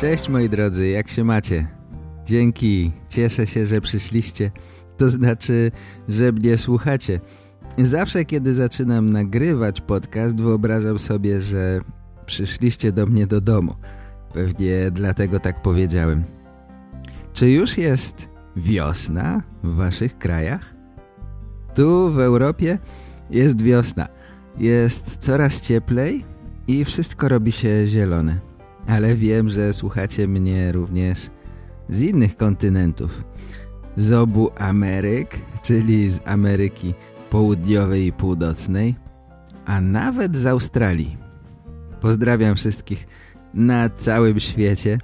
Cześć moi drodzy, jak się macie? Dzięki, cieszę się, że przyszliście. To znaczy, że mnie słuchacie. Zawsze, kiedy zaczynam nagrywać podcast, wyobrażam sobie, że przyszliście do mnie do domu. Pewnie dlatego tak powiedziałem. Czy już jest wiosna w waszych krajach? Tu w Europie jest wiosna. Jest coraz cieplej i wszystko robi się zielone. Ale wiem, że słuchacie mnie również z innych kontynentów. Z obu Ameryk, czyli z Ameryki Południowej i Północnej, a nawet z Australii. Pozdrawiam wszystkich na całym świecie.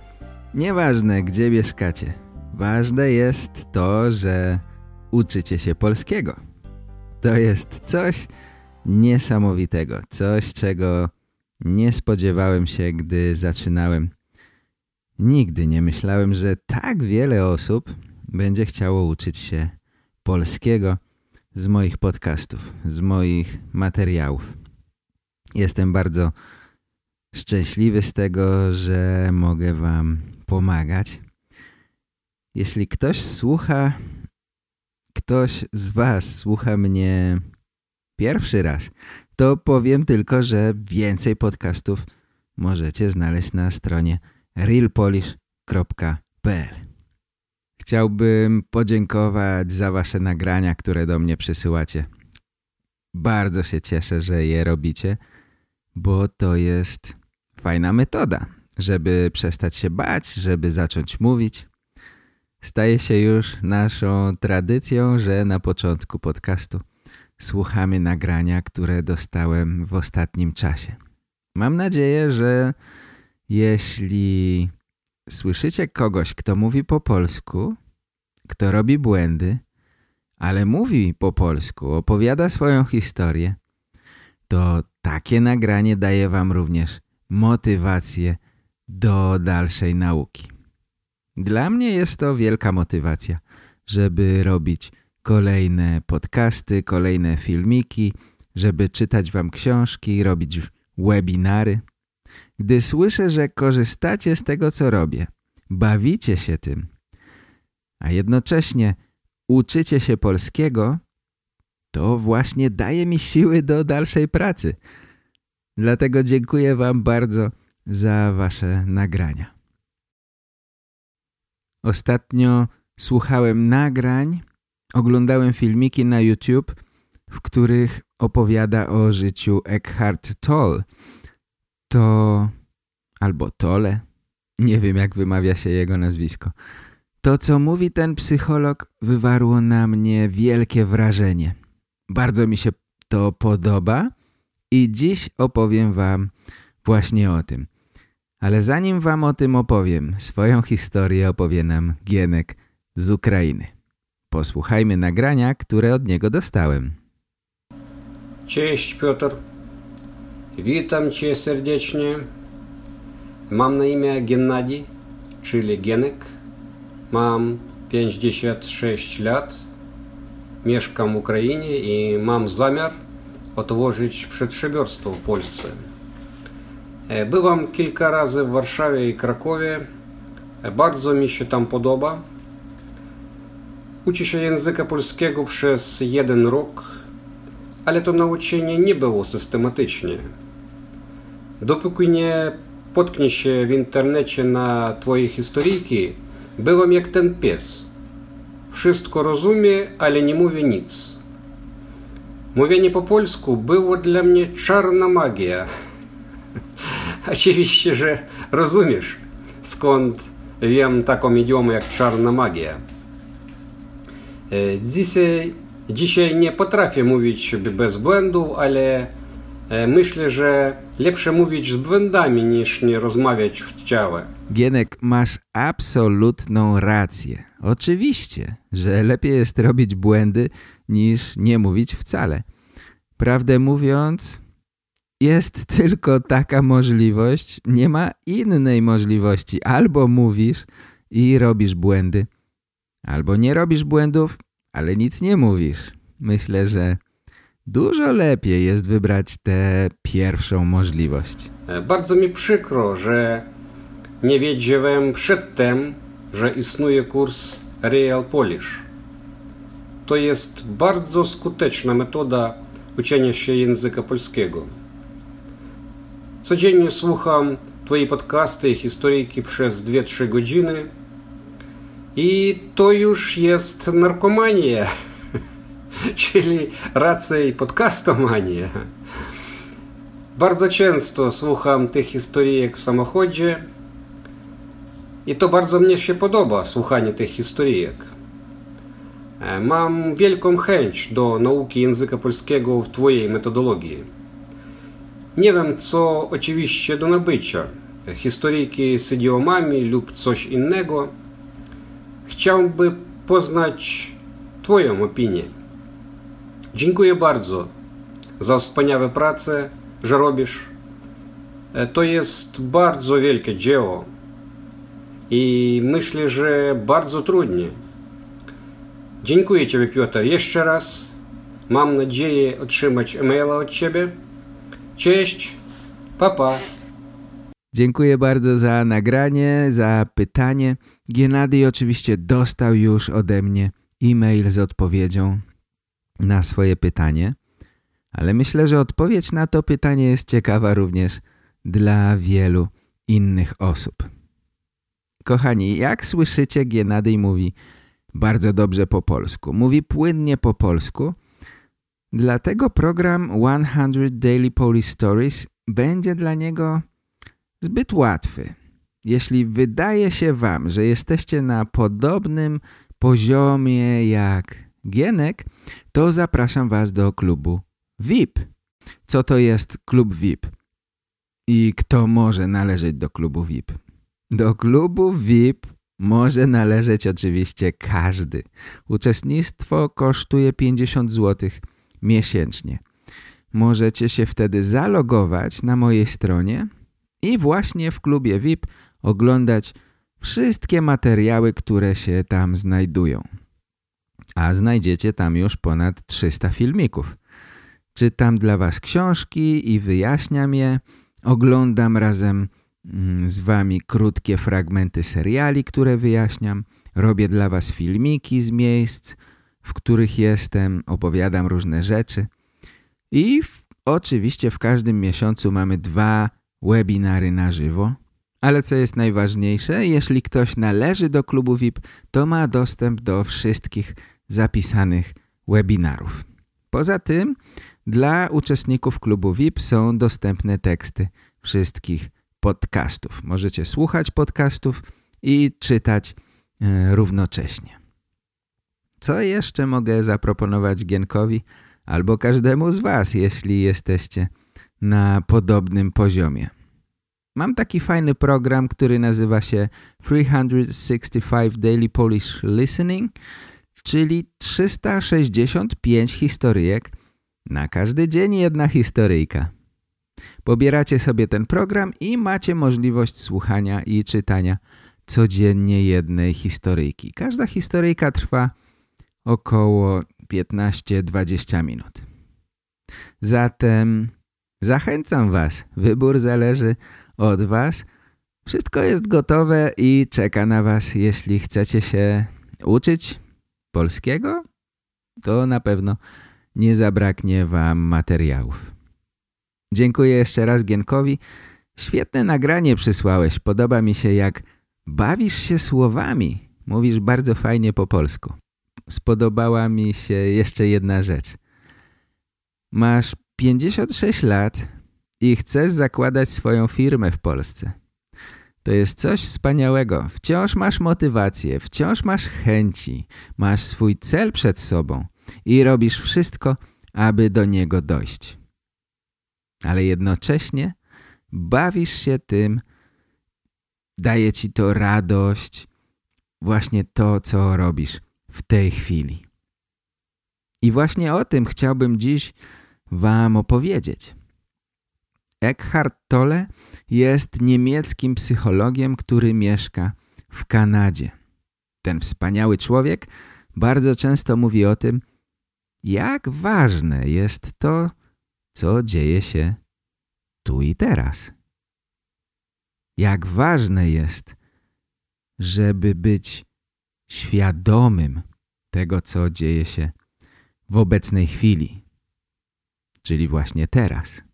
Nieważne, gdzie mieszkacie. Ważne jest to, że uczycie się polskiego. To jest coś niesamowitego, coś czego nie spodziewałem się, gdy zaczynałem. Nigdy nie myślałem, że tak wiele osób będzie chciało uczyć się polskiego z moich podcastów, z moich materiałów. Jestem bardzo szczęśliwy z tego, że mogę wam pomagać. Jeśli ktoś słucha ktoś z Was słucha mnie pierwszy raz, to powiem tylko, że więcej podcastów możecie znaleźć na stronie realpolish.pl Chciałbym podziękować za Wasze nagrania, które do mnie przysyłacie. Bardzo się cieszę, że je robicie, bo to jest fajna metoda, żeby przestać się bać, żeby zacząć mówić. Staje się już naszą tradycją, że na początku podcastu słuchamy nagrania, które dostałem w ostatnim czasie. Mam nadzieję, że jeśli słyszycie kogoś, kto mówi po polsku, kto robi błędy, ale mówi po polsku, opowiada swoją historię, to takie nagranie daje wam również motywację do dalszej nauki. Dla mnie jest to wielka motywacja, żeby robić kolejne podcasty, kolejne filmiki, żeby czytać wam książki, robić webinary. Gdy słyszę, że korzystacie z tego, co robię, bawicie się tym, a jednocześnie uczycie się polskiego, to właśnie daje mi siły do dalszej pracy. Dlatego dziękuję wam bardzo za wasze nagrania. Ostatnio słuchałem nagrań, oglądałem filmiki na YouTube, w których opowiada o życiu Eckhart Tolle. To... albo Tolle, nie wiem jak wymawia się jego nazwisko. To, co mówi ten psycholog, wywarło na mnie wielkie wrażenie. Bardzo mi się to podoba i dziś opowiem wam właśnie o tym. Ale zanim wam o tym opowiem, swoją historię opowie nam Gienek z Ukrainy. Posłuchajmy nagrania, które od niego dostałem. Cześć Piotr. Witam Cię serdecznie. Mam na imię Gennady, czyli Gienek. Mam 56 lat. Mieszkam w Ukrainie i mam zamiar otworzyć przedsiębiorstwo w Polsce. Byłam kilka razy w Warszawie i Krakowie. Bardzo mi się tam podoba. Uczę się języka polskiego przez jeden rok, ale to nauczenie nie było systematyczne. Dopóki nie potknie się w internecie na Twoje historyjki, byłem jak ten pies. Wszystko rozumie, ale nie mówi nic. Mówienie po polsku było dla mnie czarna magia. Oczywiście, że rozumiesz, skąd wiem taką idiomę jak czarna magia. Dzisiaj, dzisiaj nie potrafię mówić bez błędu, ale myślę, że lepsze mówić z błędami niż nie rozmawiać w ciele. Gienek, masz absolutną rację. Oczywiście, że lepiej jest robić błędy niż nie mówić wcale. Prawdę mówiąc, jest tylko taka możliwość, nie ma innej możliwości. Albo mówisz i robisz błędy, albo nie robisz błędów, ale nic nie mówisz. Myślę, że dużo lepiej jest wybrać tę pierwszą możliwość. E, bardzo mi przykro, że nie wiedziałem przedtem, że istnieje kurs Real Polish. To jest bardzo skuteczna metoda uczenia się języka polskiego. Codziennie słucham Twojej podcasty i historyjki przez 2-3 godziny i to już jest narkomania, czyli raczej podcastomania. Bardzo często słucham tych historyjek w samochodzie i to bardzo mnie się podoba, słuchanie tych historyjek. Mam wielką chęć do nauki języka polskiego w Twojej metodologii. Nie wiem, co oczywiście do nabycia. Historyjki z idiomami lub coś innego. Chciałbym poznać Twoją opinię. Dziękuję bardzo za wspaniałe pracę, że robisz. To jest bardzo wielkie dzieło i myślę, że bardzo trudne. Dziękuję Ciebie, Piotr, jeszcze raz. Mam nadzieję otrzymać e-maila od Ciebie. Cześć, papa. Dziękuję bardzo za nagranie, za pytanie. Gennady oczywiście dostał już ode mnie e-mail z odpowiedzią na swoje pytanie. Ale myślę, że odpowiedź na to pytanie jest ciekawa również dla wielu innych osób. Kochani, jak słyszycie, Gennady mówi bardzo dobrze po polsku. Mówi płynnie po polsku. Dlatego program 100 Daily Polish Stories będzie dla niego zbyt łatwy. Jeśli wydaje się wam, że jesteście na podobnym poziomie jak Gienek, to zapraszam was do klubu VIP. Co to jest klub VIP? I kto może należeć do klubu VIP? Do klubu VIP może należeć oczywiście każdy. Uczestnictwo kosztuje 50 zł miesięcznie. Możecie się wtedy zalogować na mojej stronie i właśnie w klubie VIP oglądać wszystkie materiały, które się tam znajdują. A znajdziecie tam już ponad 300 filmików. Czytam dla Was książki i wyjaśniam je. Oglądam razem mm, z Wami krótkie fragmenty seriali, które wyjaśniam. Robię dla Was filmiki z miejsc, w których jestem. Opowiadam różne rzeczy. I w, oczywiście w każdym miesiącu mamy dwa webinary na żywo. Ale co jest najważniejsze, jeśli ktoś należy do klubu VIP, to ma dostęp do wszystkich zapisanych webinarów. Poza tym dla uczestników klubu VIP są dostępne teksty wszystkich podcastów. Możecie słuchać podcastów i czytać e, równocześnie. Co jeszcze mogę zaproponować Gienkowi albo każdemu z Was, jeśli jesteście na podobnym poziomie? Mam taki fajny program, który nazywa się 365 Daily Polish Listening, czyli 365 historyjek na każdy dzień jedna historyjka. Pobieracie sobie ten program i macie możliwość słuchania i czytania codziennie jednej historyjki. Każda historyjka trwa około 15-20 minut. Zatem zachęcam Was. Wybór zależy od Was. Wszystko jest gotowe i czeka na Was. Jeśli chcecie się uczyć polskiego, to na pewno nie zabraknie Wam materiałów. Dziękuję jeszcze raz Gienkowi. Świetne nagranie przysłałeś. Podoba mi się jak bawisz się słowami. Mówisz bardzo fajnie po polsku. Spodobała mi się jeszcze jedna rzecz. Masz 56 lat i chcesz zakładać swoją firmę w Polsce. To jest coś wspaniałego. Wciąż masz motywację, wciąż masz chęci, masz swój cel przed sobą i robisz wszystko, aby do niego dojść. Ale jednocześnie bawisz się tym, daje ci to radość, właśnie to, co robisz w tej chwili. I właśnie o tym chciałbym dziś wam opowiedzieć. Eckhart Tolle jest niemieckim psychologiem, który mieszka w Kanadzie. Ten wspaniały człowiek bardzo często mówi o tym, jak ważne jest to, co dzieje się tu i teraz. Jak ważne jest, żeby być świadomym tego, co dzieje się w obecnej chwili, czyli właśnie teraz.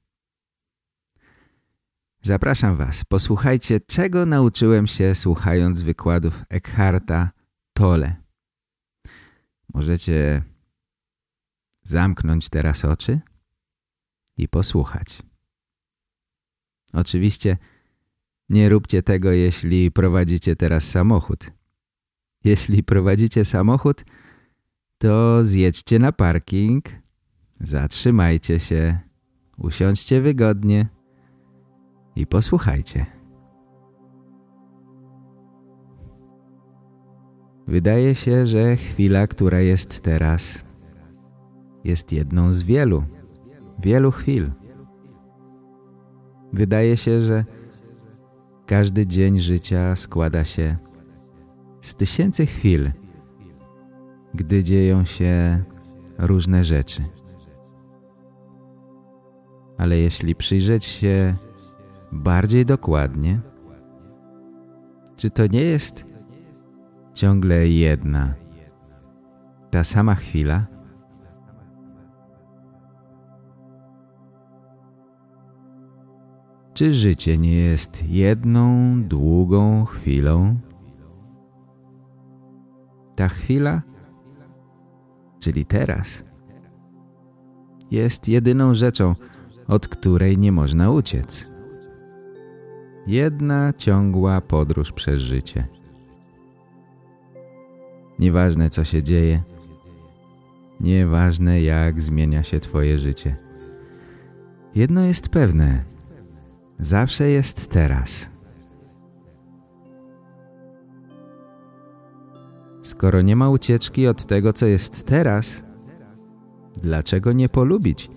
Zapraszam Was, posłuchajcie, czego nauczyłem się słuchając wykładów Eckharta Tolle. Możecie zamknąć teraz oczy i posłuchać. Oczywiście nie róbcie tego, jeśli prowadzicie teraz samochód. Jeśli prowadzicie samochód, to zjedźcie na parking, zatrzymajcie się, usiądźcie wygodnie i posłuchajcie. Wydaje się, że chwila, która jest teraz, jest jedną z wielu, wielu chwil. Wydaje się, że każdy dzień życia składa się z tysięcy chwil, gdy dzieją się różne rzeczy. Ale jeśli przyjrzeć się bardziej dokładnie, czy to nie jest ciągle jedna, ta sama chwila? Czy życie nie jest jedną długą chwilą? Ta chwila, czyli teraz, jest jedyną rzeczą, od której nie można uciec. Jedna ciągła podróż przez życie. Nieważne co się dzieje, nieważne jak zmienia się twoje życie. Jedno jest pewne, zawsze jest teraz. Skoro nie ma ucieczki od tego, co jest teraz, dlaczego nie polubić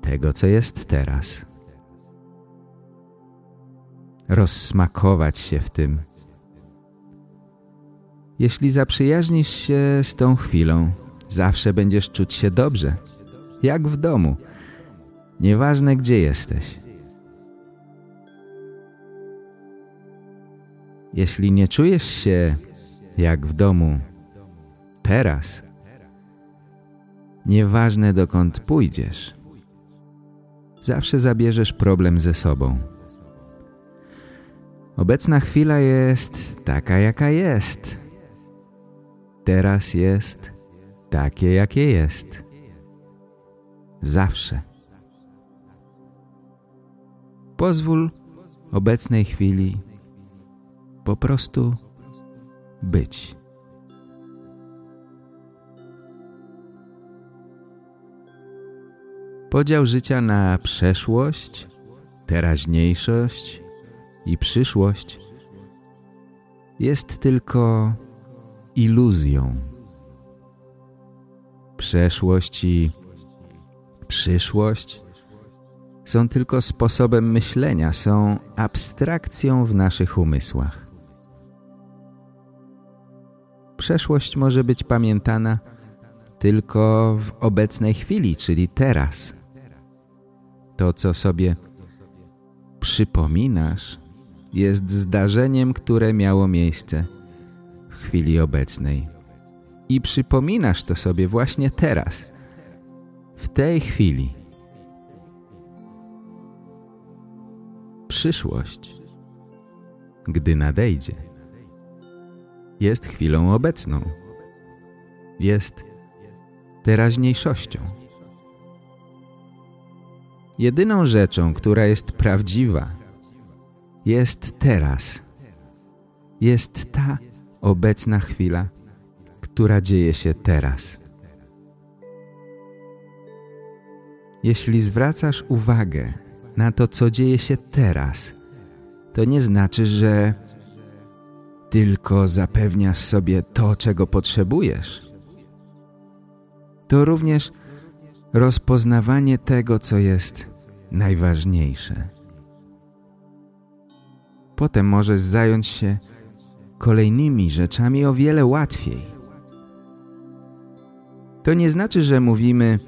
tego, co jest teraz? Rozsmakować się w tym. Jeśli zaprzyjaźnisz się z tą chwilą, zawsze będziesz czuć się dobrze, jak w domu, nieważne gdzie jesteś. Jeśli nie czujesz się jak w domu teraz, nieważne dokąd pójdziesz, zawsze zabierzesz problem ze sobą. Obecna chwila jest taka, jaka jest. Teraz jest takie, jakie jest. Zawsze. Pozwól obecnej chwili po prostu być. Podział życia na przeszłość, teraźniejszość i przyszłość jest tylko iluzją. Przeszłość i przyszłość są tylko sposobem myślenia, są abstrakcją w naszych umysłach. Przeszłość może być pamiętana tylko w obecnej chwili, czyli teraz. To, co sobie przypominasz, jest zdarzeniem, które miało miejsce w chwili obecnej. I przypominasz to sobie właśnie teraz, w tej chwili. Przyszłość, gdy nadejdzie, jest chwilą obecną. Jest teraźniejszością. Jedyną rzeczą, która jest prawdziwa, jest teraz. Jest ta obecna chwila, która dzieje się teraz. Jeśli zwracasz uwagę na to, co dzieje się teraz, to nie znaczy, że tylko zapewniasz sobie to, czego potrzebujesz. To również rozpoznawanie tego, co jest najważniejsze. Potem możesz zająć się kolejnymi rzeczami o wiele łatwiej. To nie znaczy, że mówimy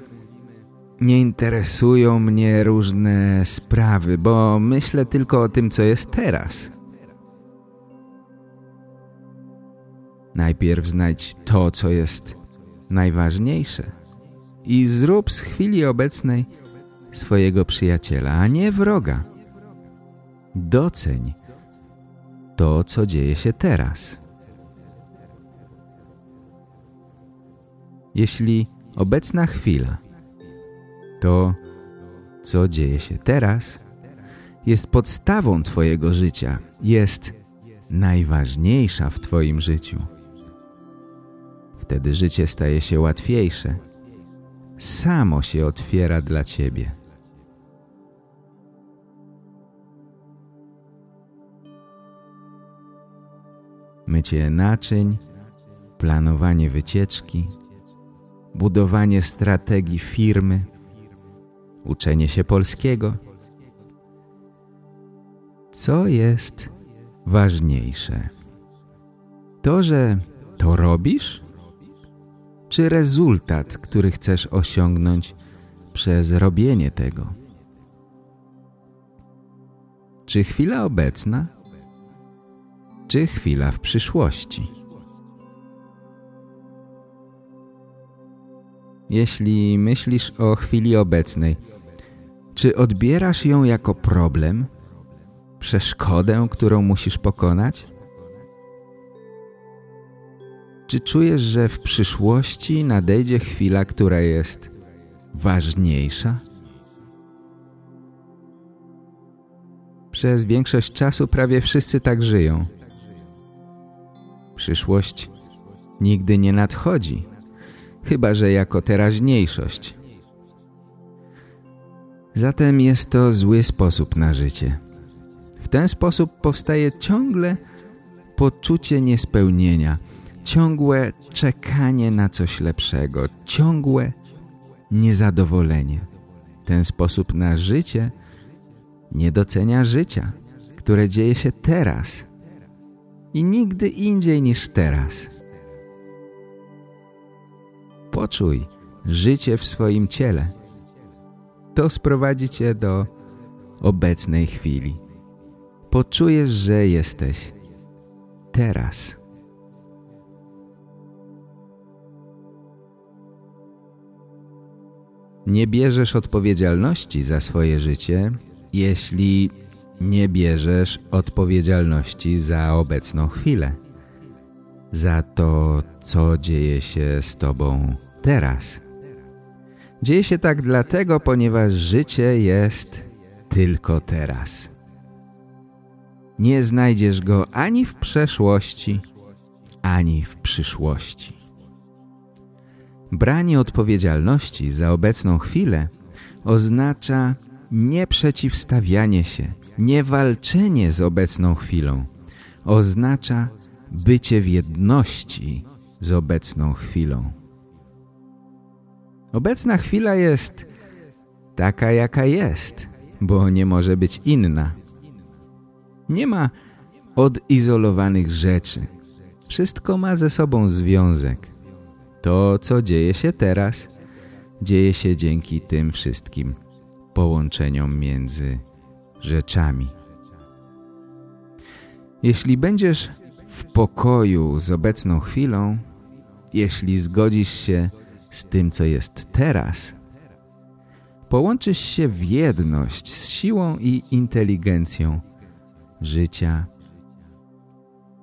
nie interesują mnie różne sprawy, bo myślę tylko o tym, co jest teraz. Najpierw znajdź to, co jest najważniejsze i zrób z chwili obecnej swojego przyjaciela, a nie wroga. Doceń to, co dzieje się teraz. Jeśli obecna chwila to, co dzieje się teraz, jest podstawą Twojego życia, jest najważniejsza w Twoim życiu. Wtedy życie staje się łatwiejsze. Samo się otwiera dla Ciebie. Mycie naczyń, planowanie wycieczki, budowanie strategii firmy – uczenie się polskiego. Co jest ważniejsze? To, że to robisz? Czy rezultat, który chcesz osiągnąć przez robienie tego? Czy chwila obecna? Czy chwila w przyszłości? Jeśli myślisz o chwili obecnej, czy odbierasz ją jako problem? Przeszkodę, którą musisz pokonać? Czy czujesz, że w przyszłości nadejdzie chwila, która jest ważniejsza? Przez większość czasu prawie wszyscy tak żyją. Przyszłość nigdy nie nadchodzi, chyba że jako teraźniejszość. Zatem jest to zły sposób na życie. W ten sposób powstaje ciągle poczucie niespełnienia, ciągłe czekanie na coś lepszego, ciągłe niezadowolenie. Ten sposób na życie nie docenia życia, które dzieje się teraz i nigdy indziej niż teraz. Poczuj życie w swoim ciele to sprowadzi cię do obecnej chwili. Poczujesz, że jesteś teraz. Nie bierzesz odpowiedzialności za swoje życie, jeśli nie bierzesz odpowiedzialności za obecną chwilę. Za to, co dzieje się z tobą teraz. Dzieje się tak dlatego, ponieważ życie jest tylko teraz. Nie znajdziesz go ani w przeszłości, ani w przyszłości. Branie odpowiedzialności za obecną chwilę oznacza nieprzeciwstawianie się, nie walczenie z obecną chwilą. Oznacza bycie w jedności z obecną chwilą. Obecna chwila jest taka, jaka jest, bo nie może być inna. Nie ma odizolowanych rzeczy. Wszystko ma ze sobą związek. To, co dzieje się teraz, dzieje się dzięki tym wszystkim połączeniom między rzeczami. Jeśli będziesz w pokoju z obecną chwilą, jeśli zgodzisz się z tym, co jest teraz, połączysz się w jedność z siłą i inteligencją życia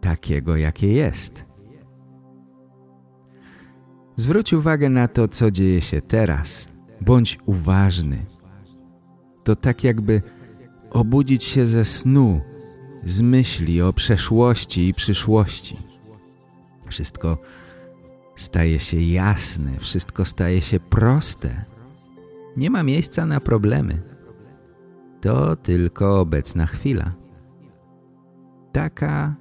takiego, jakie jest. Zwróć uwagę na to, co dzieje się teraz. Bądź uważny. To tak jakby obudzić się ze snu, z myśli o przeszłości i przyszłości. Wszystko staje się jasne, wszystko staje się proste. Nie ma miejsca na problemy. to tylko obecna chwila. Taka,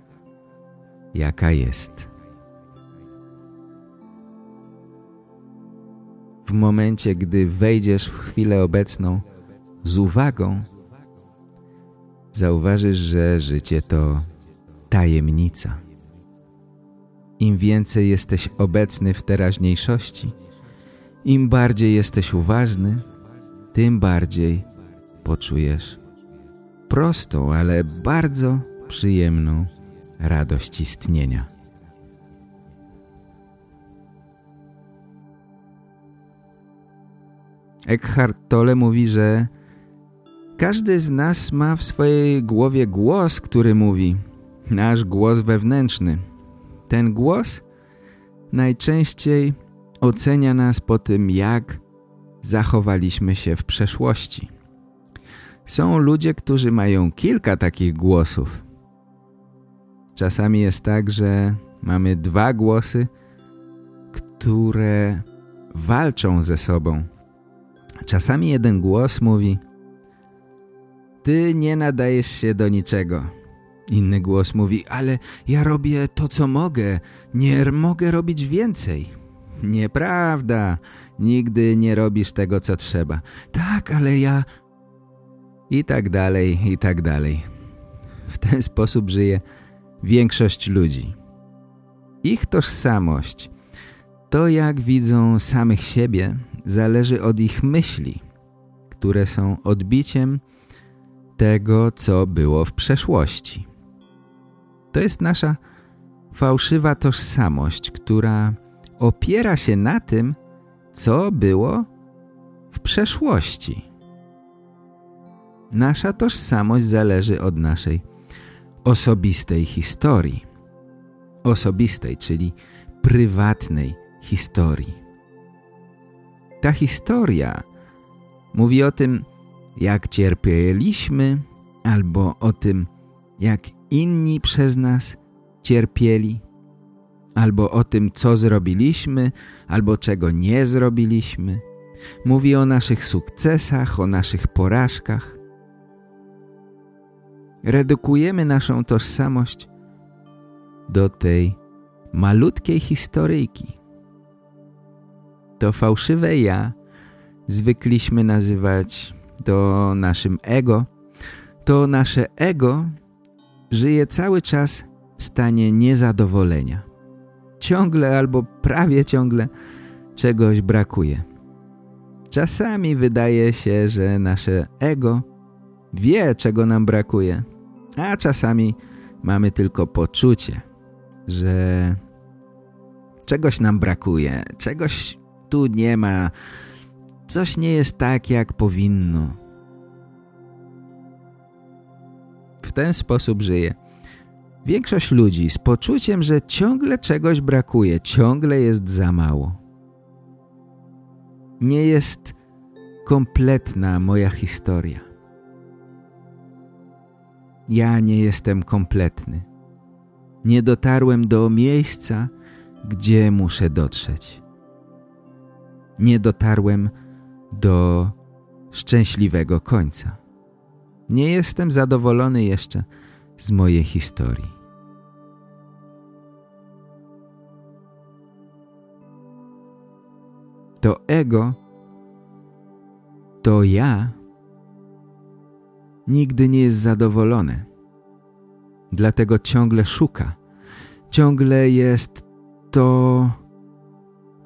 jaka jest. W momencie, gdy wejdziesz w chwilę obecną z uwagą, zauważysz, że życie to tajemnica. Im więcej jesteś obecny w teraźniejszości, im bardziej jesteś uważny, tym bardziej poczujesz prostą, ale bardzo przyjemną radość istnienia. Eckhart Tolle mówi, że każdy z nas ma w swojej głowie głos, który mówi nasz głos wewnętrzny. Ten głos najczęściej ocenia nas po tym, jak zachowaliśmy się w przeszłości. Są ludzie, którzy mają kilka takich głosów. Czasami jest tak, że mamy dwa głosy, które walczą ze sobą. Czasami jeden głos mówi Ty nie nadajesz się do niczego. Inny głos mówi Ale ja robię to, co mogę. Nie mogę robić więcej. Nieprawda. Nigdy nie robisz tego, co trzeba. Tak, ale ja... I tak dalej, i tak dalej. W ten sposób żyje większość ludzi. Ich tożsamość, to jak widzą samych siebie, zależy od ich myśli, które są odbiciem tego, co było w przeszłości. To jest nasza fałszywa tożsamość, która opiera się na tym, co było w przeszłości. Nasza tożsamość zależy od naszej osobistej historii. Osobistej, czyli prywatnej historii. Ta historia mówi o tym, jak cierpieliśmy, albo o tym, jak inni przez nas cierpieli, albo o tym, co zrobiliśmy, albo czego nie zrobiliśmy. Mówi o naszych sukcesach, o naszych porażkach. Redukujemy naszą tożsamość do tej malutkiej historyjki. To fałszywe ja zwykliśmy nazywać to naszym ego. To nasze ego żyje cały czas w stanie niezadowolenia. Ciągle albo prawie ciągle czegoś brakuje. Czasami wydaje się, że nasze ego wie, czego nam brakuje, a czasami mamy tylko poczucie, że czegoś nam brakuje, czegoś tu nie ma, coś nie jest tak, jak powinno. W ten sposób żyje. Większość ludzi z poczuciem, że ciągle czegoś brakuje, ciągle jest za mało. Nie jest kompletna moja historia. Ja nie jestem kompletny. Nie dotarłem do miejsca, gdzie muszę dotrzeć. Nie dotarłem do szczęśliwego końca. Nie jestem zadowolony jeszcze z mojej historii. To ego, to ja nigdy nie jest zadowolone. Dlatego ciągle szuka. Ciągle jest to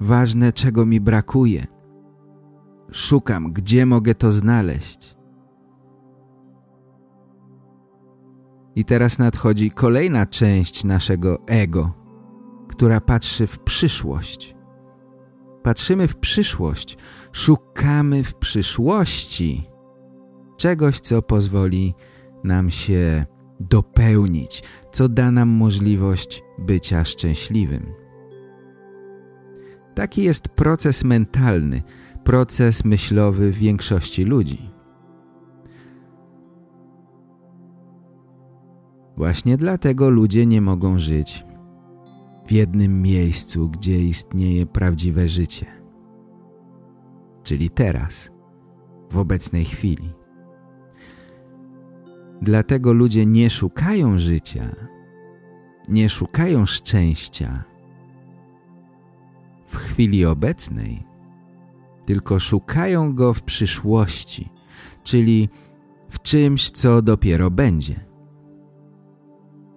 ważne, czego mi brakuje. Szukam, gdzie mogę to znaleźć. I teraz nadchodzi kolejna część naszego ego, która patrzy w przyszłość. Patrzymy w przyszłość, szukamy w przyszłości czegoś, co pozwoli nam się dopełnić, co da nam możliwość bycia szczęśliwym. Taki jest proces mentalny, proces myślowy większości ludzi. Właśnie dlatego ludzie nie mogą żyć w jednym miejscu, gdzie istnieje prawdziwe życie. Czyli teraz, w obecnej chwili. Dlatego ludzie nie szukają życia, nie szukają szczęścia w chwili obecnej, tylko szukają go w przyszłości, czyli w czymś, co dopiero będzie.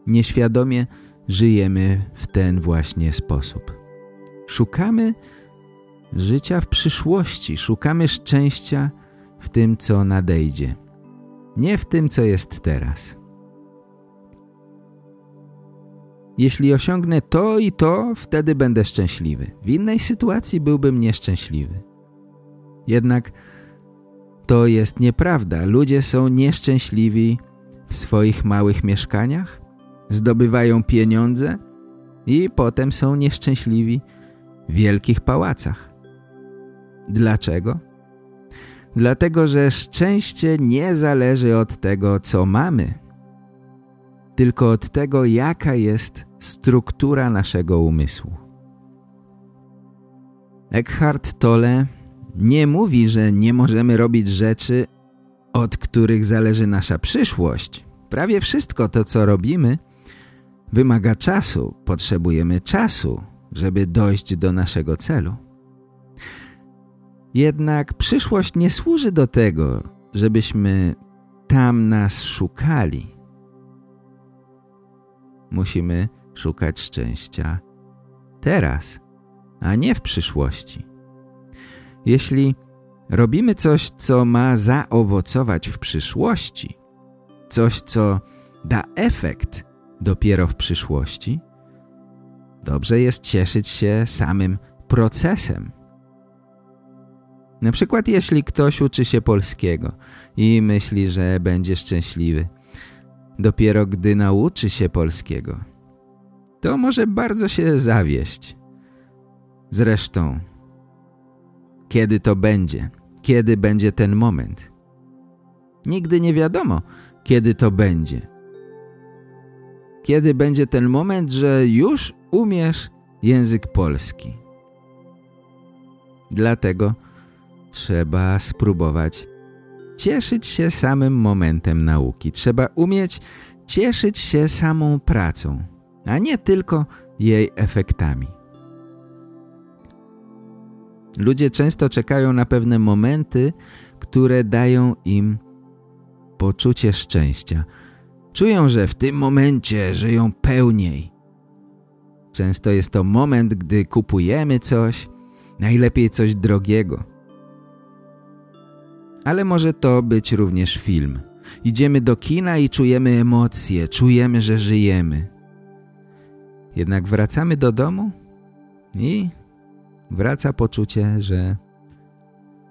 Nieświadomie żyjemy w ten właśnie sposób. Szukamy życia w przyszłości, szukamy szczęścia w tym, co nadejdzie, nie w tym, co jest teraz. Jeśli osiągnę to i to, wtedy będę szczęśliwy. W innej sytuacji byłbym nieszczęśliwy. Jednak to jest nieprawda. Ludzie są nieszczęśliwi w swoich małych mieszkaniach, zdobywają pieniądze i potem są nieszczęśliwi w wielkich pałacach. Dlaczego? Dlatego, że szczęście nie zależy od tego, co mamy, tylko od tego, jaka jest struktura naszego umysłu. Eckhart Tolle nie mówi, że nie możemy robić rzeczy, od których zależy nasza przyszłość. Prawie wszystko to, co robimy, wymaga czasu. Potrzebujemy czasu, żeby dojść do naszego celu. Jednak przyszłość nie służy do tego, żebyśmy tam nas szukali. Musimy szukać szczęścia teraz, a nie w przyszłości. Jeśli robimy coś, co ma zaowocować w przyszłości, coś, co da efekt dopiero w przyszłości, dobrze jest cieszyć się samym procesem. Na przykład jeśli ktoś uczy się polskiego i myśli, że będzie szczęśliwy, dopiero gdy nauczy się polskiego, to może bardzo się zawieść. Zresztą kiedy to będzie? Kiedy będzie ten moment? Nigdy nie wiadomo, kiedy to będzie. Kiedy będzie ten moment, że już umiesz język polski. Dlatego trzeba spróbować cieszyć się samym momentem nauki. Trzeba umieć cieszyć się samą pracą, a nie tylko jej efektami. Ludzie często czekają na pewne momenty, które dają im poczucie szczęścia. Czują, że w tym momencie żyją pełniej. Często jest to moment, gdy kupujemy coś, najlepiej coś drogiego. Ale może to być również film. Idziemy do kina i czujemy emocje, czujemy, że żyjemy. Jednak wracamy do domu i wraca poczucie, że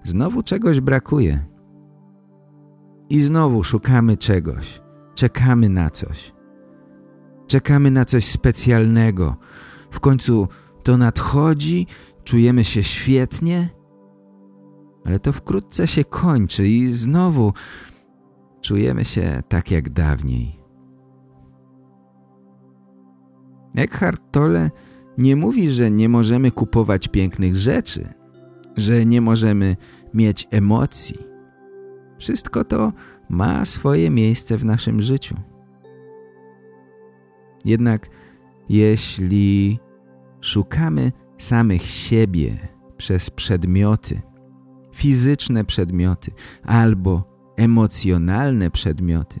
znowu czegoś brakuje. I znowu szukamy czegoś, czekamy na coś. Czekamy na coś specjalnego. W końcu to nadchodzi, czujemy się świetnie, ale to wkrótce się kończy i znowu czujemy się tak jak dawniej. Eckhart Tolle nie mówi, że nie możemy kupować pięknych rzeczy, że nie możemy mieć emocji. Wszystko to ma swoje miejsce w naszym życiu. Jednak jeśli szukamy samych siebie przez przedmioty, fizyczne przedmioty albo emocjonalne przedmioty,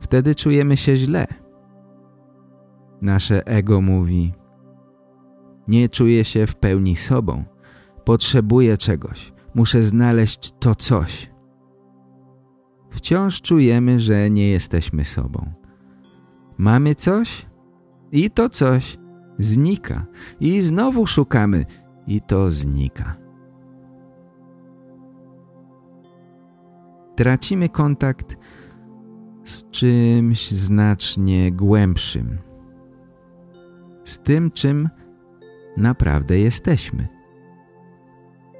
wtedy czujemy się źle Nasze ego mówi Nie czuję się w pełni sobą. Potrzebuję czegoś. Muszę znaleźć to coś. Wciąż czujemy, że nie jesteśmy sobą. Mamy coś i to coś znika. I znowu szukamy i to znika. Tracimy kontakt z czymś znacznie głębszym z tym, czym naprawdę jesteśmy.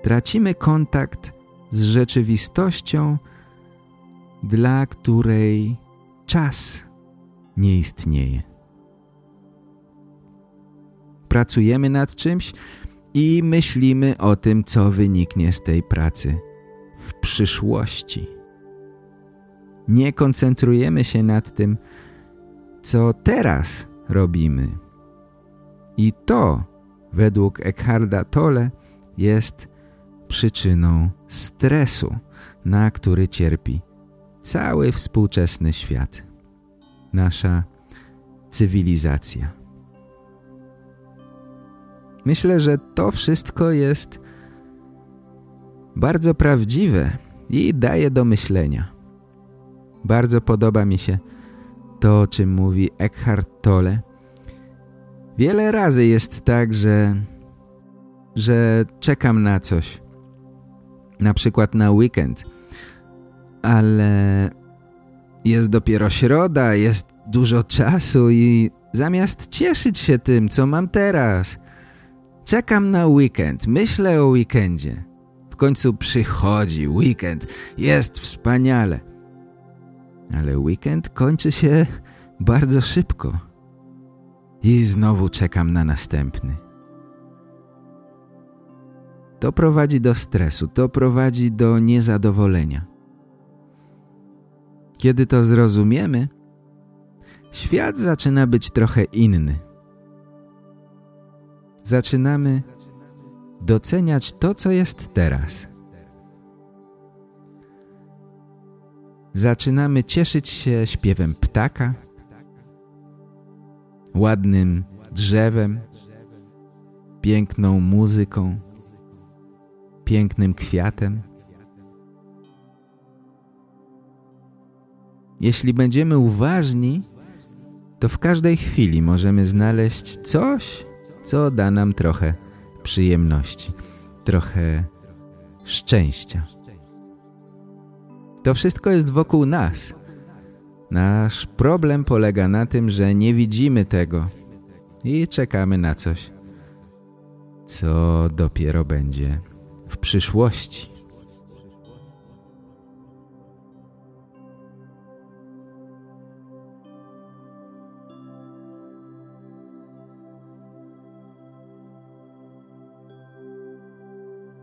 Tracimy kontakt z rzeczywistością, dla której czas nie istnieje. Pracujemy nad czymś i myślimy o tym, co wyniknie z tej pracy w przyszłości. Nie koncentrujemy się nad tym, co teraz robimy. I to, według Eckharda Tolle, jest przyczyną stresu, na który cierpi cały współczesny świat. Nasza cywilizacja. Myślę, że to wszystko jest bardzo prawdziwe i daje do myślenia. Bardzo podoba mi się to, o czym mówi Eckhart Tolle. Wiele razy jest tak, że, że czekam na coś. Na przykład na weekend. Ale jest dopiero środa, jest dużo czasu i zamiast cieszyć się tym, co mam teraz, czekam na weekend, myślę o weekendzie. W końcu przychodzi weekend, jest wspaniale. Ale weekend kończy się bardzo szybko. I znowu czekam na następny. To prowadzi do stresu, to prowadzi do niezadowolenia. Kiedy to zrozumiemy, świat zaczyna być trochę inny. Zaczynamy doceniać to, co jest teraz. Zaczynamy cieszyć się śpiewem ptaka, ładnym drzewem, piękną muzyką, pięknym kwiatem. Jeśli będziemy uważni, to w każdej chwili możemy znaleźć coś, co da nam trochę przyjemności, trochę szczęścia. To wszystko jest wokół nas. Nasz problem polega na tym, że nie widzimy tego i czekamy na coś, co dopiero będzie w przyszłości.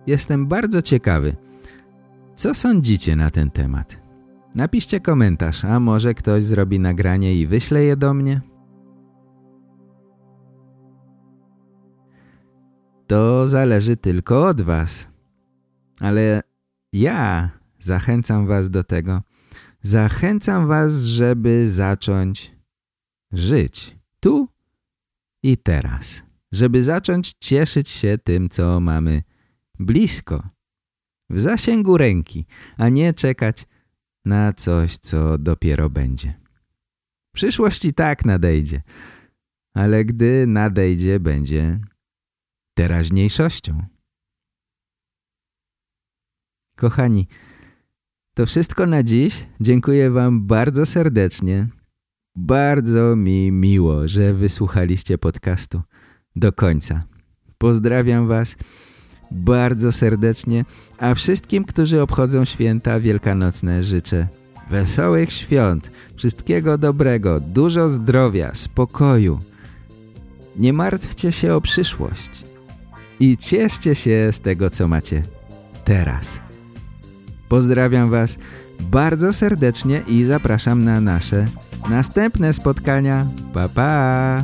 Jestem bardzo ciekawy, co sądzicie na ten temat? Napiszcie komentarz, a może ktoś zrobi nagranie i wyśle je do mnie? To zależy tylko od was. Ale ja zachęcam was do tego. Zachęcam was, żeby zacząć żyć tu i teraz. Żeby zacząć cieszyć się tym, co mamy blisko w zasięgu ręki, a nie czekać na coś, co dopiero będzie. Przyszłość i tak nadejdzie, ale gdy nadejdzie, będzie teraźniejszością. Kochani, to wszystko na dziś. Dziękuję Wam bardzo serdecznie. Bardzo mi miło, że wysłuchaliście podcastu do końca. Pozdrawiam Was bardzo serdecznie, a wszystkim, którzy obchodzą święta wielkanocne życzę wesołych świąt, wszystkiego dobrego, dużo zdrowia, spokoju. Nie martwcie się o przyszłość i cieszcie się z tego, co macie teraz. Pozdrawiam Was bardzo serdecznie i zapraszam na nasze następne spotkania. Pa, pa!